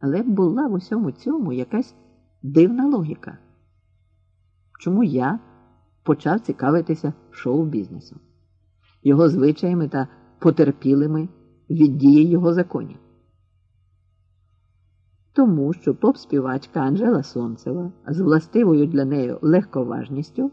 Але була в усьому цьому якась дивна логіка. Чому я почав цікавитися шоу-бізнесом, його звичаями та потерпілими від дії його законів? Тому що поп-співачка Анжела Сонцева з властивою для неї легковажністю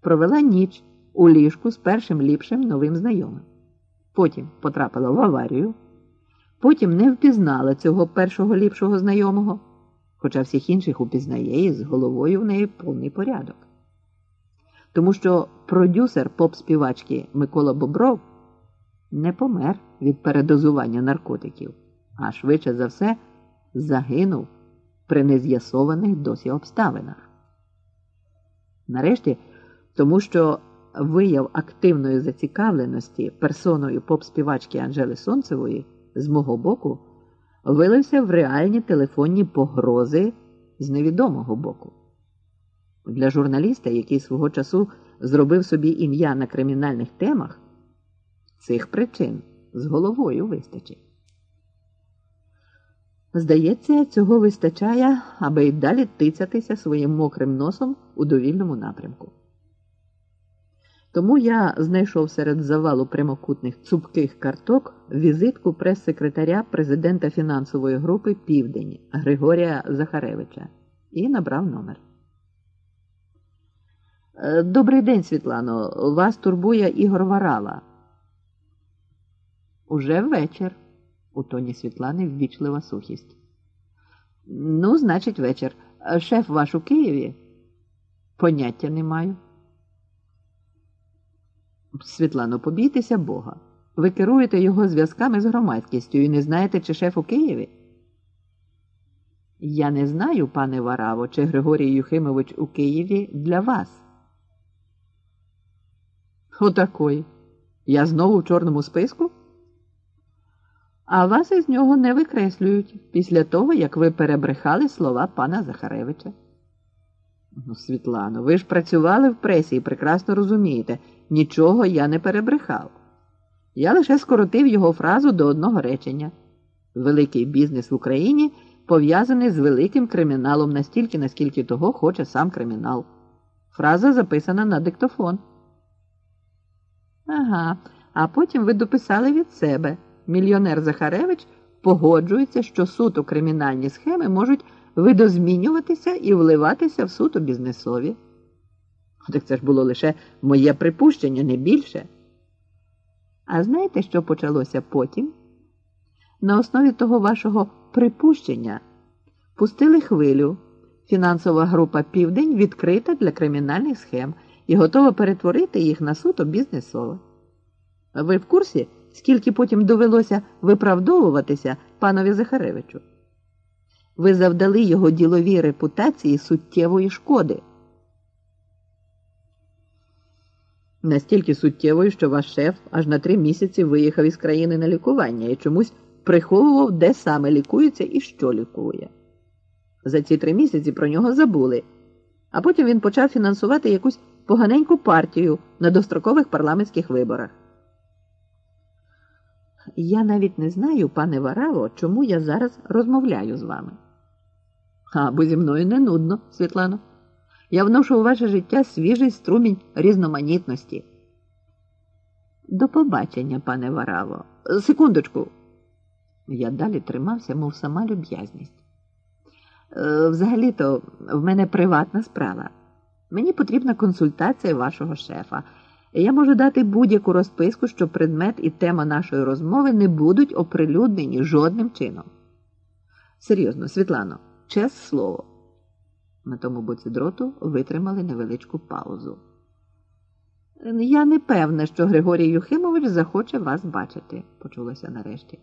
провела ніч у ліжку з першим ліпшим новим знайомим. Потім потрапила в аварію, потім не впізнала цього першого ліпшого знайомого, хоча всіх інших упізнає і з головою в неї повний порядок. Тому що продюсер поп-співачки Микола Бобров не помер від передозування наркотиків, а швидше за все загинув при нез'ясованих досі обставинах. Нарешті, тому що вияв активної зацікавленості персоною поп-співачки Анжели Сонцевої з мого боку вилився в реальні телефонні погрози з невідомого боку. Для журналіста, який свого часу зробив собі ім'я на кримінальних темах, цих причин з головою вистачить. Здається, цього вистачає, аби й далі тицятися своїм мокрим носом у довільному напрямку. Тому я знайшов серед завалу прямокутних цупких карток візитку прес-секретаря президента фінансової групи Південь Григорія Захаревича і набрав номер. «Е, Добрий день, Світлано. Вас турбує Ігор Варала. Уже вечір. У тоні Світлани ввічлива сухість. Ну, значить, вечір. Шеф ваш у Києві? Поняття не маю. Світлано, побійтеся Бога. Ви керуєте його зв'язками з громадськістю і не знаєте, чи шеф у Києві? Я не знаю, пане Вараво, чи Григорій Юхимович у Києві для вас. Отакої. Я знову в чорному списку? А вас із нього не викреслюють після того, як ви перебрехали слова пана Захаревича. Ну, Світлано, ви ж працювали в пресі і прекрасно розумієте, нічого я не перебрехав. Я лише скоротив його фразу до одного речення. Великий бізнес в Україні пов'язаний з великим криміналом настільки, наскільки того хоче сам кримінал. Фраза записана на диктофон. Ага, а потім ви дописали від себе. Мільйонер Захаревич погоджується, що суто кримінальні схеми можуть видозмінюватися і вливатися в суто бізнесові. Так це ж було лише моє припущення, не більше. А знаєте, що почалося потім? На основі того вашого припущення пустили хвилю. Фінансова група Південь відкрита для кримінальних схем і готова перетворити їх на суто бізнесове. Ви в курсі, скільки потім довелося виправдовуватися панові Захаревичу? Ви завдали його діловій репутації суттєвої шкоди. Настільки суттєвою, що ваш шеф аж на три місяці виїхав із країни на лікування і чомусь приховував, де саме лікується і що лікує. За ці три місяці про нього забули, а потім він почав фінансувати якусь поганеньку партію на дострокових парламентських виборах. Я навіть не знаю, пане Вараво, чому я зараз розмовляю з вами. А, бо зі мною не нудно, Світлано. Я вношу у ваше життя свіжий струмінь різноманітності. До побачення, пане Вараво. Секундочку. Я далі тримався, мов сама люб'язність. Е, взагалі-то в мене приватна справа. Мені потрібна консультація вашого шефа. Я можу дати будь-яку розписку, що предмет і тема нашої розмови не будуть оприлюднені жодним чином. Серйозно, Світлано, чесне слово. На тому боці дроту витримали невеличку паузу. Я не певна, що Григорій Юхимович захоче вас бачити, почулося нарешті.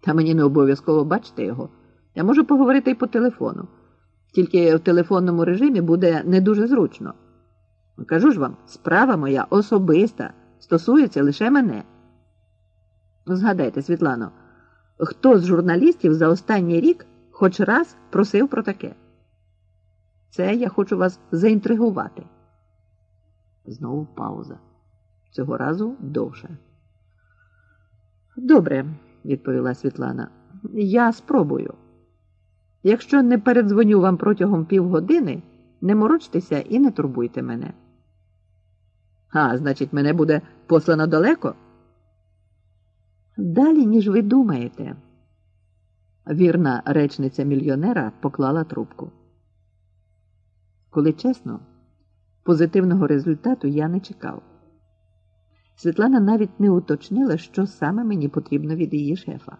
Та мені не обов'язково бачити його. Я можу поговорити і по телефону. Тільки в телефонному режимі буде не дуже зручно. Кажу ж вам, справа моя особиста, стосується лише мене. Згадайте, Світлано, хто з журналістів за останній рік хоч раз просив про таке? Це я хочу вас заінтригувати. Знову пауза. Цього разу довше. Добре, відповіла Світлана. Я спробую. Якщо не передзвоню вам протягом півгодини, не морочтеся і не турбуйте мене. А, значить, мене буде послано далеко? Далі, ніж ви думаєте. Вірна речниця мільйонера поклала трубку. Коли чесно, позитивного результату я не чекав. Світлана навіть не уточнила, що саме мені потрібно від її шефа.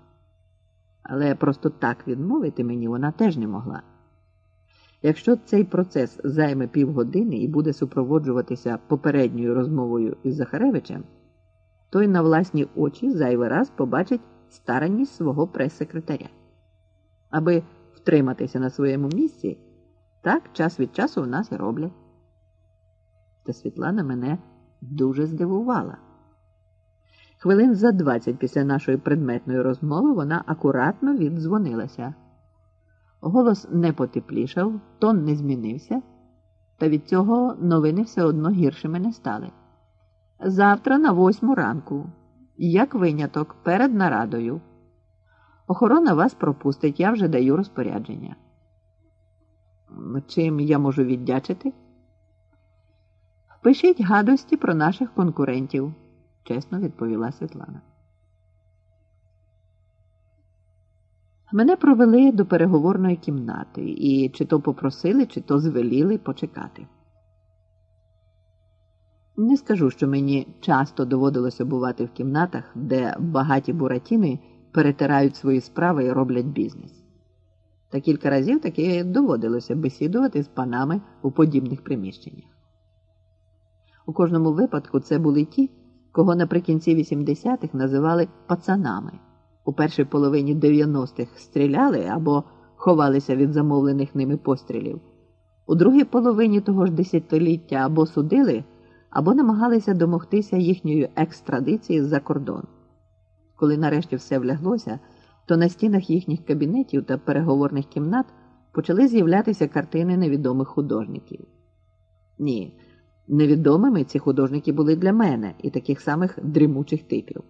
Але просто так відмовити мені вона теж не могла. Якщо цей процес займе півгодини і буде супроводжуватися попередньою розмовою із Захаревичем, той на власні очі зайвий раз побачить старанність свого прес-секретаря. Аби втриматися на своєму місці, так час від часу в нас і роблять. Та Світлана мене дуже здивувала. Хвилин за двадцять після нашої предметної розмови вона акуратно віддзвонилася. Голос не потеплішав, тон не змінився, та від цього новини все одно гіршими не стали. Завтра на восьму ранку, як виняток, перед нарадою. Охорона вас пропустить, я вже даю розпорядження. Чим я можу віддячити? Пишіть гадості про наших конкурентів, чесно відповіла Світлана. Мене провели до переговорної кімнати і чи то попросили, чи то звеліли почекати. Не скажу, що мені часто доводилося бувати в кімнатах, де багаті буратіни перетирають свої справи і роблять бізнес. Та кілька разів таки доводилося бесідувати з панами у подібних приміщеннях. У кожному випадку це були ті, кого наприкінці 80-х називали пацанами. У першій половині 90-х стріляли або ховалися від замовлених ними пострілів. У другій половині того ж десятиліття або судили, або намагалися домогтися їхньої екстрадиції за кордон. Коли нарешті все вляглося, то на стінах їхніх кабінетів та переговорних кімнат почали з'являтися картини невідомих художників. Ні, невідомими ці художники були для мене і таких самих дрімучих типів.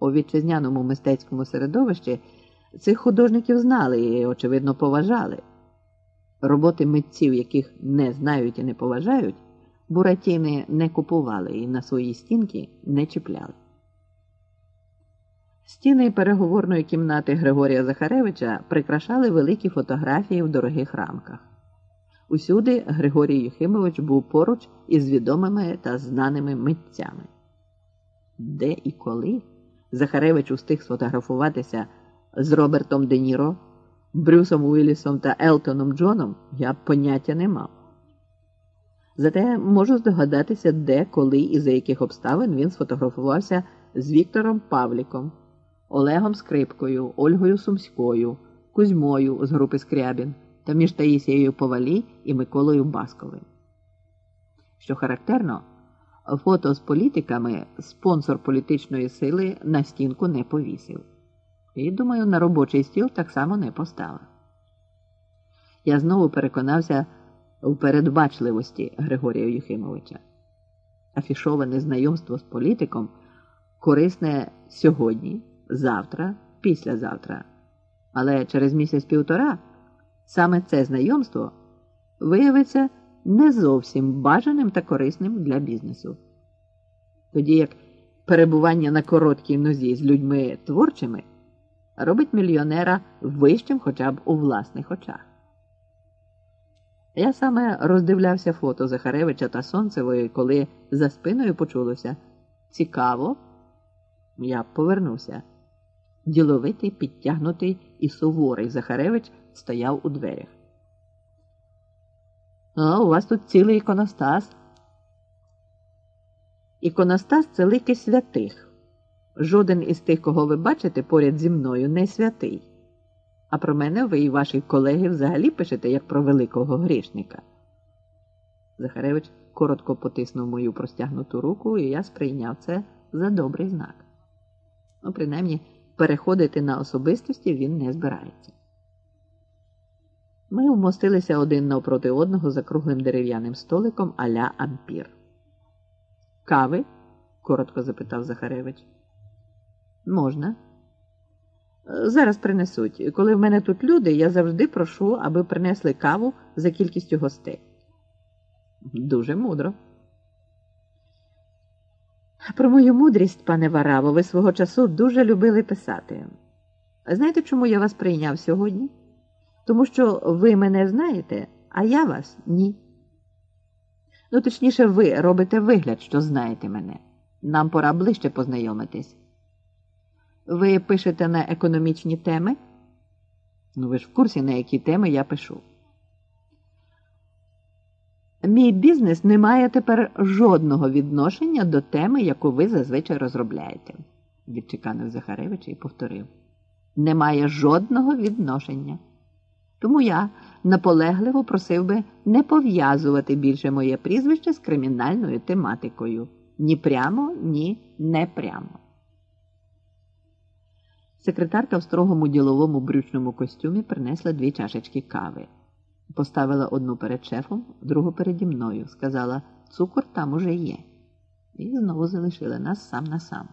У вітчизняному мистецькому середовищі цих художників знали і, очевидно, поважали. Роботи митців, яких не знають і не поважають, буратіни не купували і на свої стінки не чіпляли. Стіни переговорної кімнати Григорія Захаревича прикрашали великі фотографії в дорогих рамках. Усюди Григорій Юхимович був поруч із відомими та знаними митцями. Де і коли Захаревич устиг сфотографуватися з Робертом Де Ніро, Брюсом Уіллісом та Елтоном Джоном, я поняття не мав. Зате можу здогадатися, де, коли і за яких обставин він сфотографувався з Віктором Павліком, Олегом Скрипкою, Ольгою Сумською, Кузьмою з групи Скрябін та між Таїсією Повалій і Миколою Басковим. Що характерно, фото з політиками спонсор політичної сили на стінку не повісив. І, думаю, на робочий стіл так само не поставив. Я знову переконався в передбачливості Григорія Юхимовича. Афішоване знайомство з політиком корисне сьогодні, завтра, післязавтра. Але через місяць-півтора саме це знайомство виявиться не зовсім бажаним та корисним для бізнесу. Тоді як перебування на короткій нозі з людьми творчими робить мільйонера вищим хоча б у власних очах. Я саме роздивлявся фото Захаревича та Сонцевої, коли за спиною почулося цікаво, я повернувся. Діловитий, підтягнутий і суворий Захаревич стояв у дверях. А у вас тут цілий іконостас. Іконостас це лики святих. Жоден із тих, кого ви бачите поряд зі мною, не святий. А про мене ви і ваші колеги взагалі пишете як про великого грішника. Захаревич коротко потиснув мою простягнуту руку, і я сприйняв це за добрий знак. Ну, принаймні, переходити на особистості він не збирається. Ми вмостилися один навпроти одного за круглим дерев'яним столиком аля ампір. Кави? коротко запитав Захаревич. Можна. Зараз принесуть. Коли в мене тут люди, я завжди прошу, аби принесли каву за кількістю гостей. Дуже мудро. Про мою мудрість, пане Вараво, ви свого часу дуже любили писати. Знаєте, чому я вас прийняв сьогодні? Тому що ви мене знаєте, а я вас ні. Ну, точніше, ви робите вигляд, що знаєте мене. Нам пора ближче познайомитись. Ви пишете на економічні теми? Ну, ви ж в курсі, на які теми я пишу. Мій бізнес не має тепер жодного відношення до теми, яку ви зазвичай розробляєте, відчеканив Захаревич і повторив. Не має жодного відношення. Тому я наполегливо просив би не пов'язувати більше моє прізвище з кримінальною тематикою ні прямо, ні не прямо. Секретарка в строгому діловому брючному костюмі принесла дві чашечки кави. Поставила одну перед шефом, другу переді мною. Сказала, цукор там уже є. І знову залишила нас сам на сам.